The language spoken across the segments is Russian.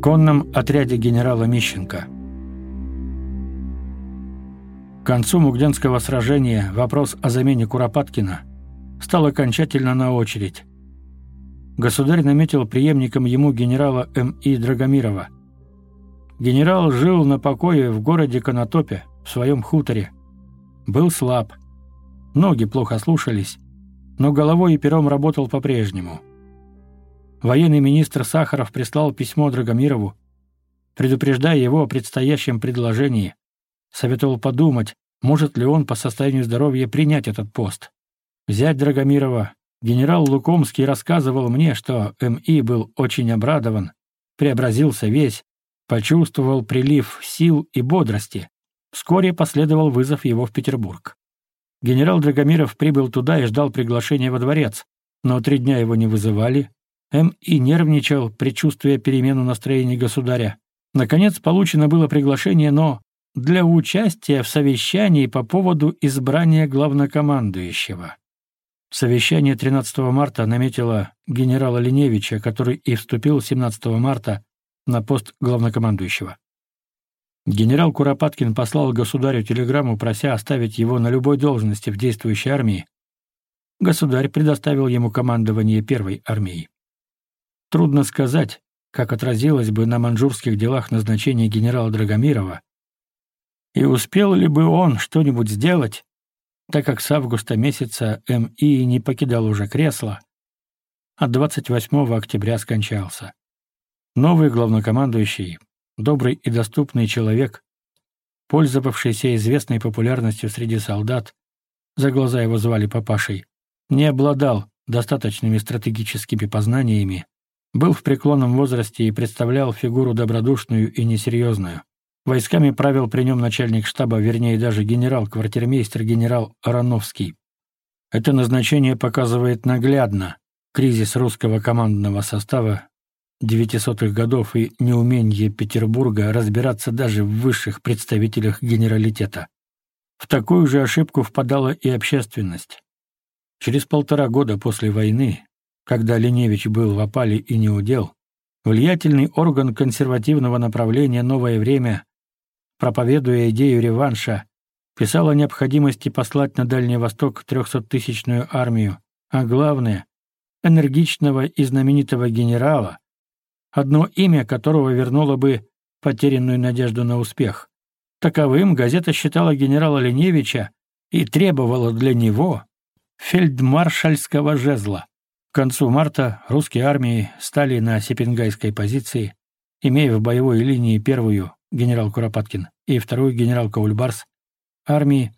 в конном отряде генерала Мищенко. К концу Мугденского сражения вопрос о замене Куропаткина стал окончательно на очередь. Государь наметил преемником ему генерала М.И. Драгомирова. Генерал жил на покое в городе Конотопе, в своем хуторе. Был слаб, ноги плохо слушались, но головой и пером работал по-прежнему – военный министр Сахаров прислал письмо Драгомирову, предупреждая его о предстоящем предложении. Советовал подумать, может ли он по состоянию здоровья принять этот пост. Взять Драгомирова. Генерал Лукомский рассказывал мне, что МИ был очень обрадован, преобразился весь, почувствовал прилив сил и бодрости. Вскоре последовал вызов его в Петербург. Генерал Драгомиров прибыл туда и ждал приглашения во дворец, но три дня его не вызывали, М. и нервничал, предчувствуя перемену настроения государя. Наконец получено было приглашение, но для участия в совещании по поводу избрания главнокомандующего. Совещание 13 марта наметило генерала Леневича, который и вступил 17 марта на пост главнокомандующего. Генерал Куропаткин послал государю телеграмму, прося оставить его на любой должности в действующей армии. Государь предоставил ему командование первой армией. Трудно сказать, как отразилось бы на манжурских делах назначение генерала Драгомирова. И успел ли бы он что-нибудь сделать, так как с августа месяца М.И. не покидал уже кресло, а 28 октября скончался. Новый главнокомандующий, добрый и доступный человек, пользовавшийся известной популярностью среди солдат, за глаза его звали Папашей, не обладал достаточными стратегическими познаниями, был в преклонном возрасте и представлял фигуру добродушную и несерьезную. Войсками правил при нем начальник штаба, вернее даже генерал-квартирмейстер генерал Ароновский. Это назначение показывает наглядно кризис русского командного состава 900-х годов и неумение Петербурга разбираться даже в высших представителях генералитета. В такую же ошибку впадала и общественность. Через полтора года после войны когда Леневич был в опале и не удел, влиятельный орган консервативного направления «Новое время», проповедуя идею реванша, писал о необходимости послать на Дальний Восток трехсоттысячную армию, а главное — энергичного и знаменитого генерала, одно имя которого вернуло бы потерянную надежду на успех. Таковым газета считала генерала Леневича и требовала для него фельдмаршальского жезла. К концу марта русские армии стали на Сепенгайской позиции, имея в боевой линии первую генерал Куропаткин и вторую генерал Каульбарс армии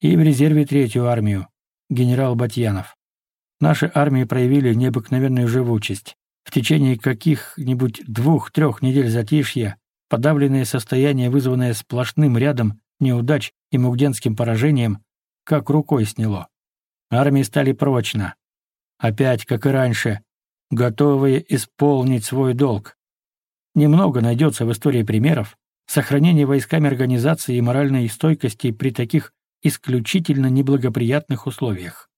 и в резерве третью армию генерал Батьянов. Наши армии проявили необыкновенную живучесть. В течение каких-нибудь двух-трех недель затишья подавленное состояние, вызванное сплошным рядом неудач и мугденским поражением, как рукой сняло. Армии стали прочно, опять, как и раньше, готовые исполнить свой долг. Немного найдется в истории примеров сохранения войсками организации и моральной стойкости при таких исключительно неблагоприятных условиях.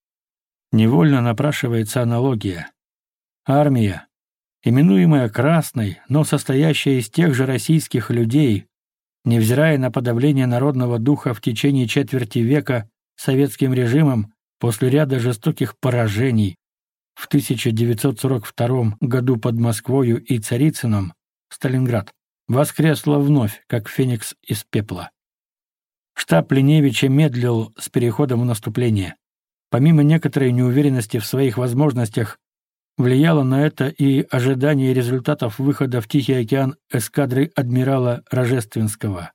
Невольно напрашивается аналогия. Армия, именуемая «красной», но состоящая из тех же российских людей, невзирая на подавление народного духа в течение четверти века советским режимом после ряда жестоких поражений, в 1942 году под Москвою и Царицыном, Сталинград, воскресла вновь, как феникс из пепла. Штаб Леневича медлил с переходом в наступление. Помимо некоторой неуверенности в своих возможностях, влияло на это и ожидание результатов выхода в Тихий океан эскадры адмирала Рожественского.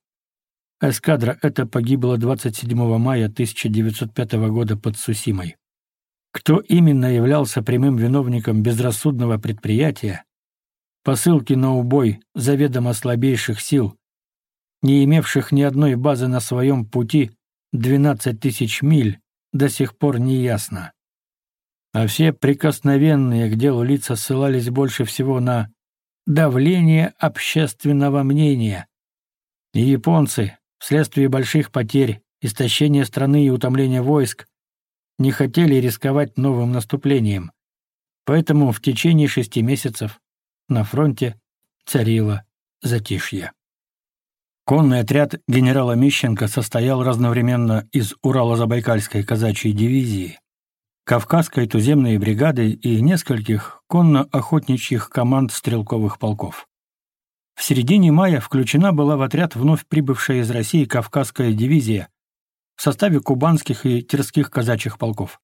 Эскадра эта погибла 27 мая 1905 года под Сусимой кто именно являлся прямым виновником безрассудного предприятия, посылки на убой заведомо слабейших сил, не имевших ни одной базы на своем пути 12 тысяч миль, до сих пор не ясно. А все прикосновенные к делу лица ссылались больше всего на давление общественного мнения. И японцы, вследствие больших потерь, истощения страны и утомления войск, не хотели рисковать новым наступлением. Поэтому в течение шести месяцев на фронте царило затишье. Конный отряд генерала Мищенко состоял разновременно из Урало-Забайкальской казачьей дивизии, Кавказской туземной бригады и нескольких конно-охотничьих команд стрелковых полков. В середине мая включена была в отряд вновь прибывшая из России Кавказская дивизия, в составе кубанских и Терских казачьих полков.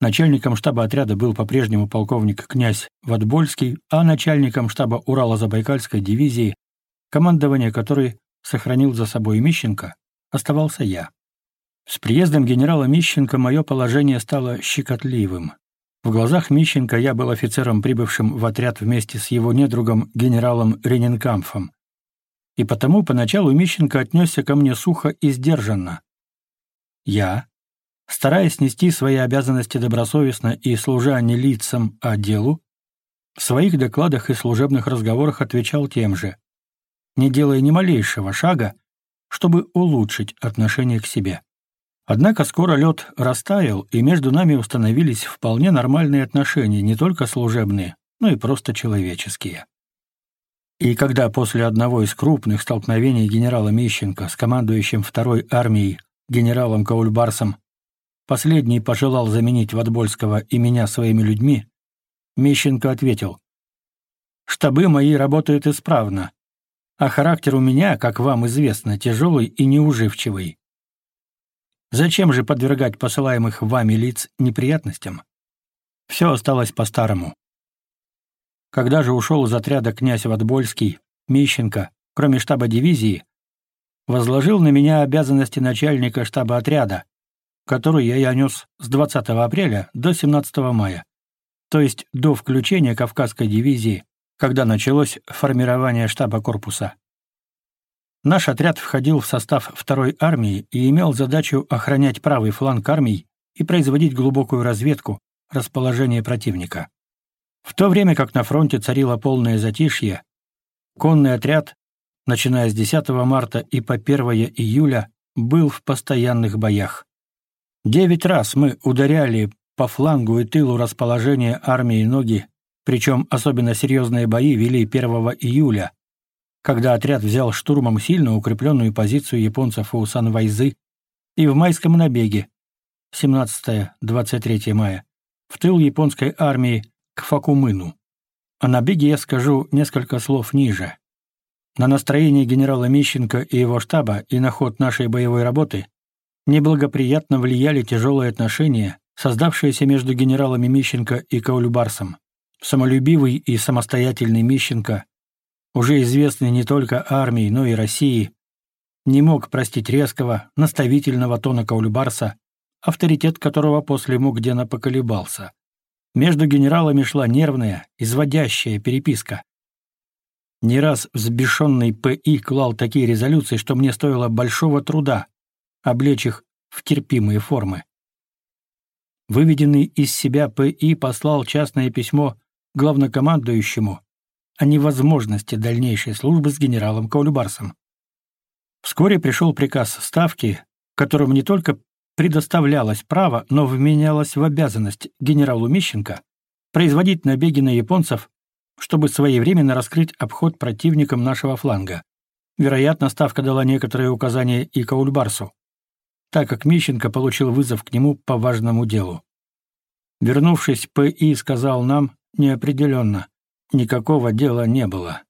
Начальником штаба отряда был по-прежнему полковник князь Ватбольский, а начальником штаба Урало-Забайкальской дивизии, командование которой сохранил за собой Мищенко, оставался я. С приездом генерала Мищенко мое положение стало щекотливым. В глазах Мищенко я был офицером, прибывшим в отряд вместе с его недругом генералом Рененкамфом. И потому поначалу Мищенко отнесся ко мне сухо и сдержанно, я, стараясь нести свои обязанности добросовестно и служа не лицам, а делу, в своих докладах и служебных разговорах отвечал тем же, не делая ни малейшего шага, чтобы улучшить отношение к себе. Однако скоро лед растаял, и между нами установились вполне нормальные отношения, не только служебные, но и просто человеческие. И когда после одного из крупных столкновений генерала Мищенко с командующим второй армией генералом Каульбарсом, последний пожелал заменить Ватбольского и меня своими людьми, Мещенко ответил, «Штабы мои работают исправно, а характер у меня, как вам известно, тяжелый и неуживчивый. Зачем же подвергать посылаемых вами лиц неприятностям? Все осталось по-старому». Когда же ушел из отряда князь Ватбольский, Мещенко кроме штаба дивизии, возложил на меня обязанности начальника штаба отряда, которую я нес с 20 апреля до 17 мая, то есть до включения Кавказской дивизии, когда началось формирование штаба корпуса. Наш отряд входил в состав второй армии и имел задачу охранять правый фланг армии и производить глубокую разведку расположения противника. В то время как на фронте царило полное затишье, конный отряд начиная с 10 марта и по 1 июля, был в постоянных боях. Девять раз мы ударяли по флангу и тылу расположения армии Ноги, причем особенно серьезные бои вели 1 июля, когда отряд взял штурмом сильно укрепленную позицию японцев у Санвайзы и в майском набеге 17-23 мая в тыл японской армии к Факумыну. О набеге я скажу несколько слов ниже. На настроение генерала Мищенко и его штаба и на ход нашей боевой работы неблагоприятно влияли тяжелые отношения, создавшиеся между генералами Мищенко и Каулюбарсом. Самолюбивый и самостоятельный Мищенко, уже известный не только армии, но и России, не мог простить резкого, наставительного тона Каулюбарса, авторитет которого после Мугдена поколебался. Между генералами шла нервная, изводящая переписка, не раз взбешенный П.И. клал такие резолюции, что мне стоило большого труда облечь их в терпимые формы. Выведенный из себя П.И. послал частное письмо главнокомандующему о невозможности дальнейшей службы с генералом Каульбарсом. Вскоре пришел приказ Ставки, которым не только предоставлялось право, но вменялось в обязанность генералу Мищенко производить набеги на японцев чтобы своевременно раскрыть обход противникам нашего фланга. Вероятно, Ставка дала некоторые указания и Каульбарсу, так как Мищенко получил вызов к нему по важному делу. Вернувшись, П.И. сказал нам неопределенно, никакого дела не было.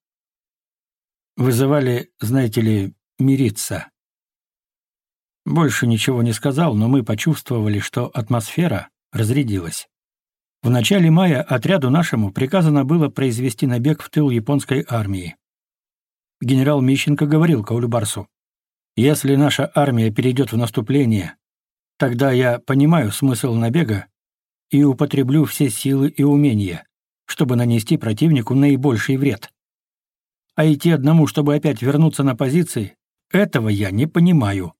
Вызывали, знаете ли, мириться. Больше ничего не сказал, но мы почувствовали, что атмосфера разрядилась. В начале мая отряду нашему приказано было произвести набег в тыл японской армии. Генерал Мищенко говорил Каульбарсу, «Если наша армия перейдет в наступление, тогда я понимаю смысл набега и употреблю все силы и умения, чтобы нанести противнику наибольший вред. А идти одному, чтобы опять вернуться на позиции, этого я не понимаю.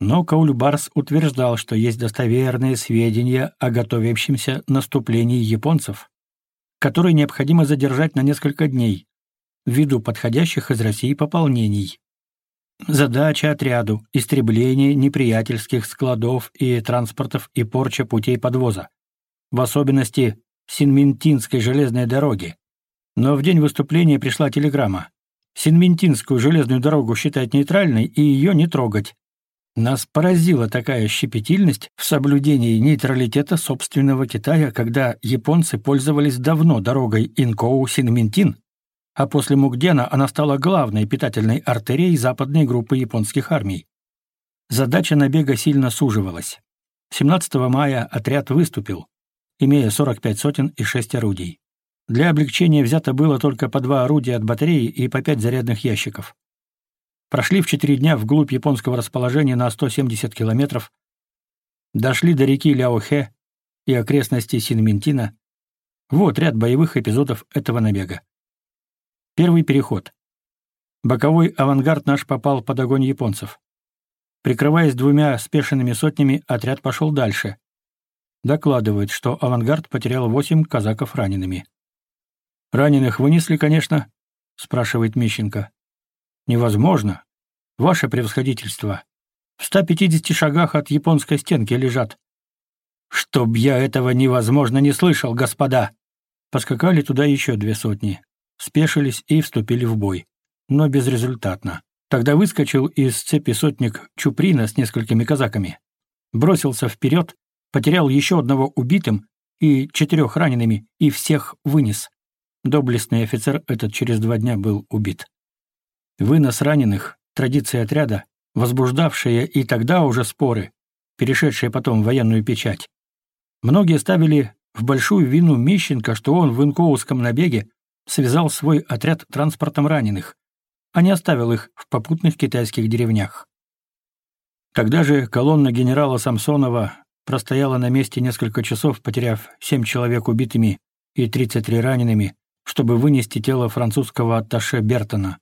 Но Каульбарс утверждал, что есть достоверные сведения о готовящемся наступлении японцев, которые необходимо задержать на несколько дней ввиду подходящих из России пополнений. Задача отряду – истребление неприятельских складов и транспортов и порча путей подвоза, в особенности Синминтинской железной дороги. Но в день выступления пришла телеграмма. Синминтинскую железную дорогу считать нейтральной и ее не трогать, нас поразила такая щепетильность в соблюдении нейтралитета собственного Китая, когда японцы пользовались давно дорогой Инкоу-Синминтин, а после Мугдена она стала главной питательной артерией западной группы японских армий. Задача набега сильно суживалась. 17 мая отряд выступил, имея 45 сотен и 6 орудий. Для облегчения взято было только по два орудия от батареи и по пять зарядных ящиков. Прошли в четыре дня вглубь японского расположения на 170 километров, дошли до реки Ляохэ и окрестностей Синментина. Вот ряд боевых эпизодов этого набега. Первый переход. Боковой авангард наш попал под огонь японцев. Прикрываясь двумя спешенными сотнями, отряд пошел дальше. Докладывает, что авангард потерял восемь казаков ранеными. «Раненых вынесли, конечно?» — спрашивает Мищенко. невозможно. Ваше превосходительство, в 150 шагах от японской стенки лежат. Чтоб я этого невозможно не слышал, господа. Поскакали туда еще две сотни, спешились и вступили в бой, но безрезультатно. Тогда выскочил из цепи сотник Чуприна с несколькими казаками, бросился вперед, потерял еще одного убитым и четырех ранеными, и всех вынес. Доблестный офицер этот через два дня был убит. Вынос раненых, традиции отряда, возбуждавшие и тогда уже споры, перешедшие потом в военную печать. Многие ставили в большую вину Мищенко, что он в Инковском набеге связал свой отряд транспортом раненых, а не оставил их в попутных китайских деревнях. Тогда же колонна генерала Самсонова простояла на месте несколько часов, потеряв 7 человек убитыми и 33 ранеными, чтобы вынести тело французского атташе Бертона,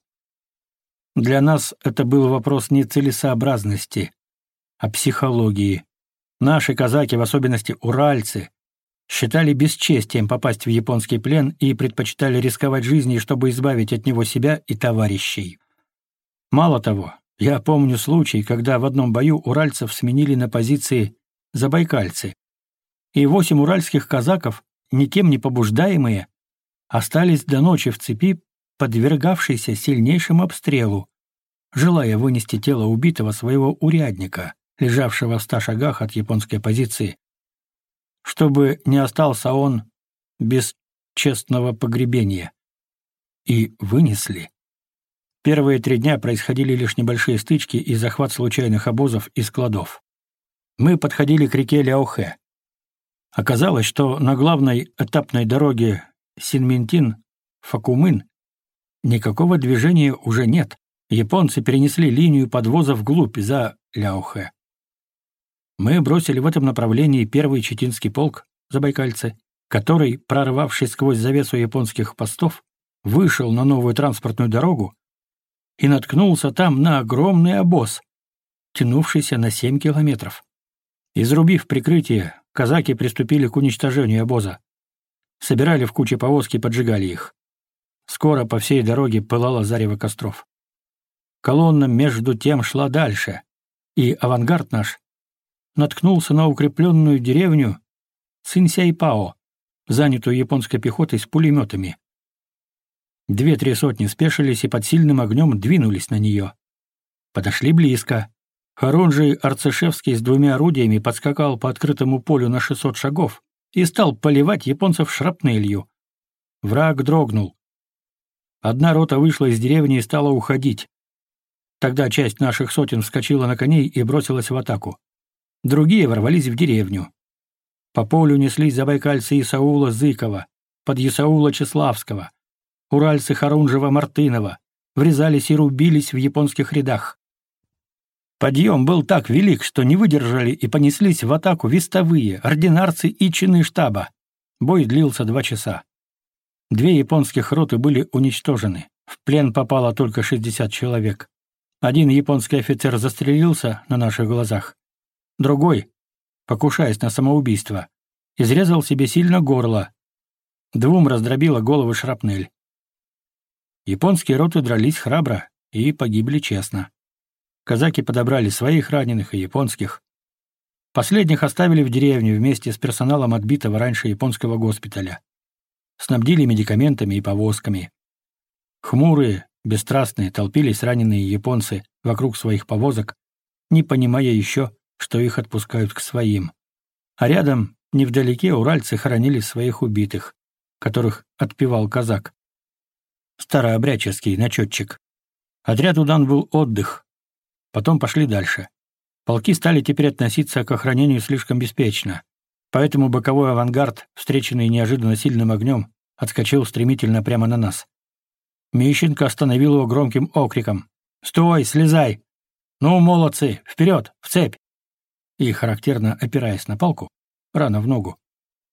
для нас это был вопрос не целесообразности, а психологии. Наши казаки, в особенности уральцы, считали бесчестием попасть в японский плен и предпочитали рисковать жизнью, чтобы избавить от него себя и товарищей. Мало того, я помню случай, когда в одном бою уральцев сменили на позиции забайкальцы, и восемь уральских казаков, никем не побуждаемые, остались до ночи в цепи подвергавшийся сильнейшему обстрелу, желая вынести тело убитого своего урядника, лежавшего в ста шагах от японской позиции, чтобы не остался он без честного погребения. И вынесли. Первые три дня происходили лишь небольшие стычки и захват случайных обозов и складов. Мы подходили к реке Ляохе. Оказалось, что на главной этапной дороге Синминтин-Факумын Никакого движения уже нет. Японцы перенесли линию подвоза вглубь, за Ляохэ. Мы бросили в этом направлении первый Читинский полк, забайкальцы, который, прорвавшись сквозь завесу японских постов, вышел на новую транспортную дорогу и наткнулся там на огромный обоз, тянувшийся на 7 километров. Изрубив прикрытие, казаки приступили к уничтожению обоза. Собирали в куче повозки и поджигали их. Скоро по всей дороге пылало зарево костров. Колонна между тем шла дальше, и авангард наш наткнулся на укрепленную деревню Цинсяйпао, занятую японской пехотой с пулеметами. Две-три сотни спешились и под сильным огнем двинулись на нее. Подошли близко. Хорунжий Арцешевский с двумя орудиями подскакал по открытому полю на 600 шагов и стал поливать японцев шрапнелью. Враг дрогнул. Одна рота вышла из деревни и стала уходить. Тогда часть наших сотен вскочила на коней и бросилась в атаку. Другие ворвались в деревню. По полю неслись забайкальцы Исаула Зыкова, под Исаула Чеславского, уральцы Харунжева-Мартынова, врезались и рубились в японских рядах. Подъем был так велик, что не выдержали и понеслись в атаку вестовые, ординарцы и чины штаба. Бой длился два часа. Две японских роты были уничтожены. В плен попало только 60 человек. Один японский офицер застрелился на наших глазах. Другой, покушаясь на самоубийство, изрезал себе сильно горло. Двум раздробила головы шрапнель. Японские роты дрались храбро и погибли честно. Казаки подобрали своих раненых и японских. Последних оставили в деревне вместе с персоналом отбитого раньше японского госпиталя снабдили медикаментами и повозками. Хмурые, бесстрастные толпились раненые японцы вокруг своих повозок, не понимая еще, что их отпускают к своим. А рядом, невдалеке, уральцы хоронили своих убитых, которых отпевал казак. Старообрядческий начетчик. Отряду дан был отдых. Потом пошли дальше. Полки стали теперь относиться к охранению слишком беспечно. Поэтому боковой авангард, встреченный неожиданно сильным огнем, отскочил стремительно прямо на нас. Мищенко остановил его громким окриком. «Стой, слезай! Ну, молодцы, вперед, в цепь!» И, характерно опираясь на палку, рано в ногу,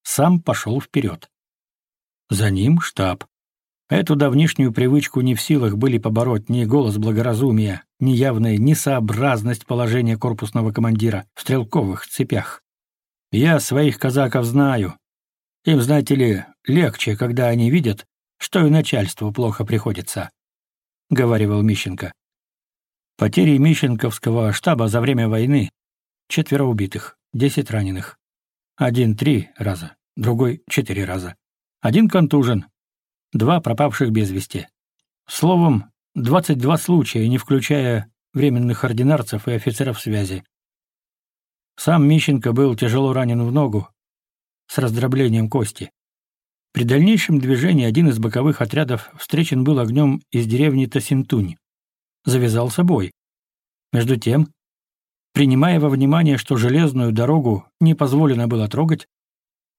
сам пошел вперед. За ним штаб. Эту давнишнюю привычку не в силах были побороть ни голос благоразумия, ни явная несообразность положения корпусного командира в стрелковых цепях. Я своих казаков знаю. Им, знаете ли, легче, когда они видят, что и начальству плохо приходится», — говорил Мищенко. Потери Мищенковского штаба за время войны — четверо убитых, десять раненых. Один — три раза, другой — четыре раза. Один контужен, два пропавших без вести. Словом, двадцать два случая, не включая временных ординарцев и офицеров связи. Сам Мищенко был тяжело ранен в ногу с раздроблением кости. При дальнейшем движении один из боковых отрядов встречен был огнем из деревни Тасинтунь. Завязался бой. Между тем, принимая во внимание, что железную дорогу не позволено было трогать,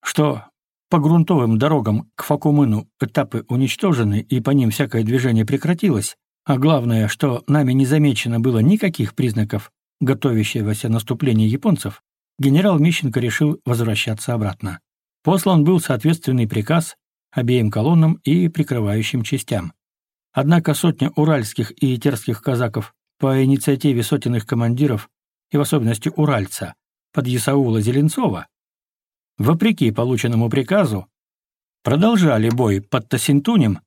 что по грунтовым дорогам к Факумыну этапы уничтожены и по ним всякое движение прекратилось, а главное, что нами не замечено было никаких признаков готовящегося наступления японцев, генерал Мищенко решил возвращаться обратно. Послан был соответственный приказ обеим колоннам и прикрывающим частям. Однако сотня уральских и итерских казаков по инициативе сотенных командиров и в особенности уральца под Ясаула Зеленцова, вопреки полученному приказу, продолжали бой под Тасинтунем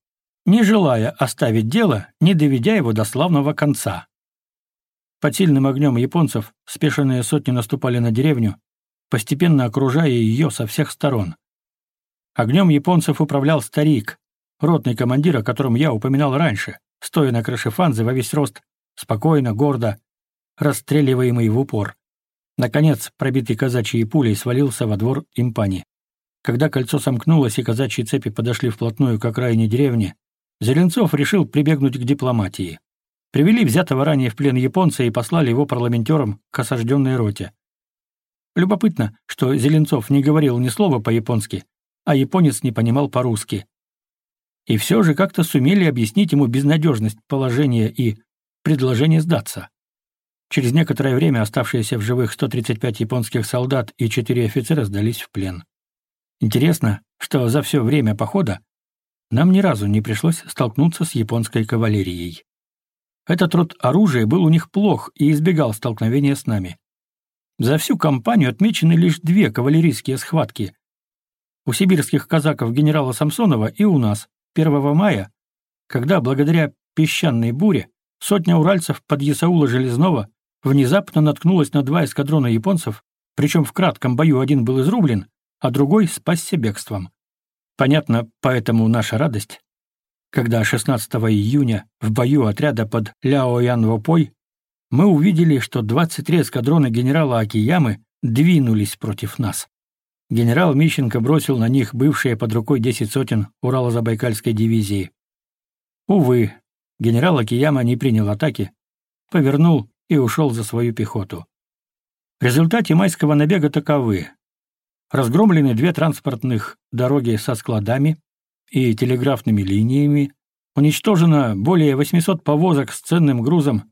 не желая оставить дело, не доведя его до славного конца. Под сильным огнем японцев спешенные сотни наступали на деревню, постепенно окружая ее со всех сторон. Огнем японцев управлял старик, ротный командир, о котором я упоминал раньше, стоя на крыше фанзы во весь рост, спокойно, гордо, расстреливаемый в упор. Наконец, пробитый казачьей пулей свалился во двор импани. Когда кольцо сомкнулось и казачьи цепи подошли вплотную к окраине деревни, Зеленцов решил прибегнуть к дипломатии привели взятого ранее в плен японца и послали его парламентерам к осажденной роте. Любопытно, что Зеленцов не говорил ни слова по-японски, а японец не понимал по-русски. И все же как-то сумели объяснить ему безнадежность положения и предложение сдаться. Через некоторое время оставшиеся в живых 135 японских солдат и 4 офицера сдались в плен. Интересно, что за все время похода нам ни разу не пришлось столкнуться с японской кавалерией. Этот род оружия был у них плох и избегал столкновения с нами. За всю кампанию отмечены лишь две кавалерийские схватки. У сибирских казаков генерала Самсонова и у нас, 1 мая, когда благодаря песчаной буре сотня уральцев под Ясаула Железного внезапно наткнулась на два эскадрона японцев, причем в кратком бою один был изрублен, а другой спасся бегством. Понятно, поэтому наша радость когда 16 июня в бою отряда под Ляоян-Вопой мы увидели, что 23 эскадрона генерала Акиямы двинулись против нас. Генерал Мищенко бросил на них бывшие под рукой 10 сотен Урало-Забайкальской дивизии. Увы, генерал Акияма не принял атаки, повернул и ушел за свою пехоту. В результате майского набега таковы. Разгромлены две транспортных дороги со складами, и телеграфными линиями, уничтожено более 800 повозок с ценным грузом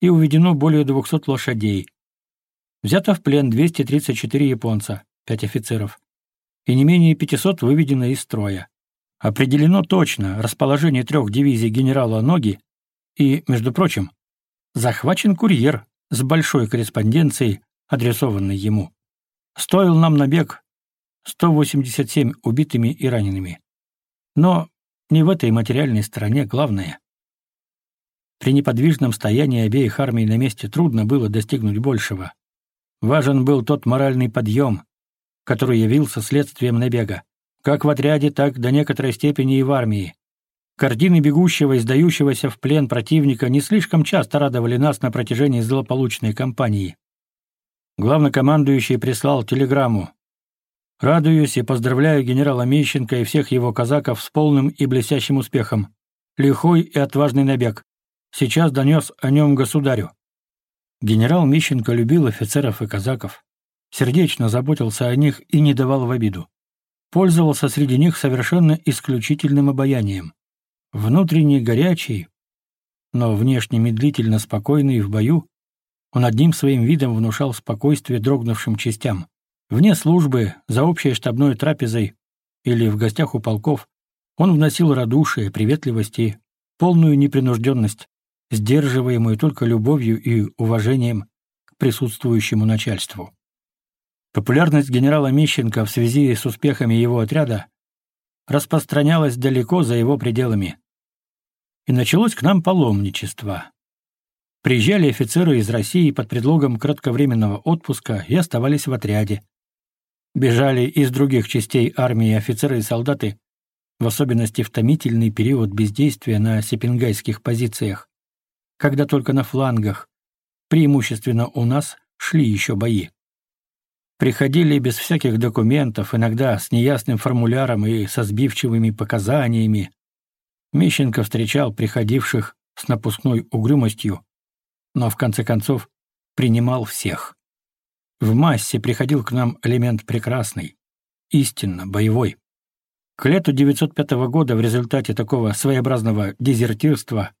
и уведено более 200 лошадей. Взято в плен 234 японца, 5 офицеров, и не менее 500 выведено из строя. Определено точно расположение трех дивизий генерала Ноги и, между прочим, захвачен курьер с большой корреспонденцией, адресованной ему. Стоил нам набег 187 убитыми и ранеными. Но не в этой материальной стороне главное. При неподвижном стоянии обеих армий на месте трудно было достигнуть большего. Важен был тот моральный подъем, который явился следствием набега, как в отряде, так до некоторой степени и в армии. Картины бегущего и сдающегося в плен противника не слишком часто радовали нас на протяжении злополучной кампании. Главнокомандующий прислал телеграмму Радуюсь и поздравляю генерала Мищенко и всех его казаков с полным и блестящим успехом. Лихой и отважный набег. Сейчас донес о нем государю. Генерал Мищенко любил офицеров и казаков, сердечно заботился о них и не давал в обиду. Пользовался среди них совершенно исключительным обаянием. Внутренне горячий, но внешне медлительно спокойный в бою, он одним своим видом внушал спокойствие дрогнувшим частям. Вне службы, за общей штабной трапезой или в гостях у полков, он вносил радушие, приветливость и полную непринужденность, сдерживаемую только любовью и уважением к присутствующему начальству. Популярность генерала Мищенко в связи с успехами его отряда распространялась далеко за его пределами. И началось к нам паломничество. Приезжали офицеры из России под предлогом кратковременного отпуска и оставались в отряде, Бежали из других частей армии офицеры и солдаты, в особенности в томительный период бездействия на сепенгайских позициях, когда только на флангах, преимущественно у нас, шли еще бои. Приходили без всяких документов, иногда с неясным формуляром и со сбивчивыми показаниями, Мещенко встречал приходивших с напускной угрюмостью, но в конце концов принимал всех. В массе приходил к нам элемент прекрасный, истинно боевой. К лету 905 года в результате такого своеобразного дезертирства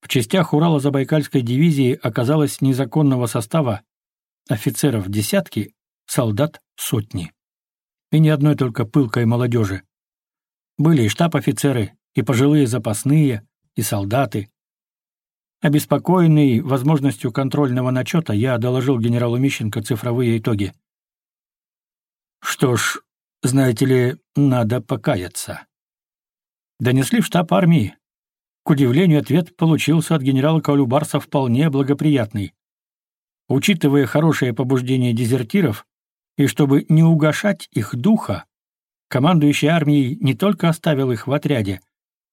в частях Урало-Забайкальской дивизии оказалось незаконного состава офицеров десятки, солдат сотни. И не одной только пылкой молодежи. Были и штаб-офицеры, и пожилые запасные, и солдаты, Обеспокоенный возможностью контрольного начета, я доложил генералу Мищенко цифровые итоги. Что ж, знаете ли, надо покаяться. Донесли в штаб армии. К удивлению, ответ получился от генерала Калюбарса вполне благоприятный. Учитывая хорошее побуждение дезертиров, и чтобы не угошать их духа, командующий армией не только оставил их в отряде,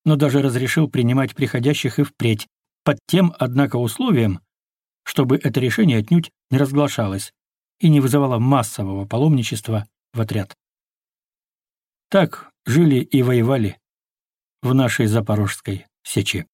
но даже разрешил принимать приходящих и впредь, под тем, однако, условием, чтобы это решение отнюдь не разглашалось и не вызывало массового паломничества в отряд. Так жили и воевали в нашей Запорожской сече.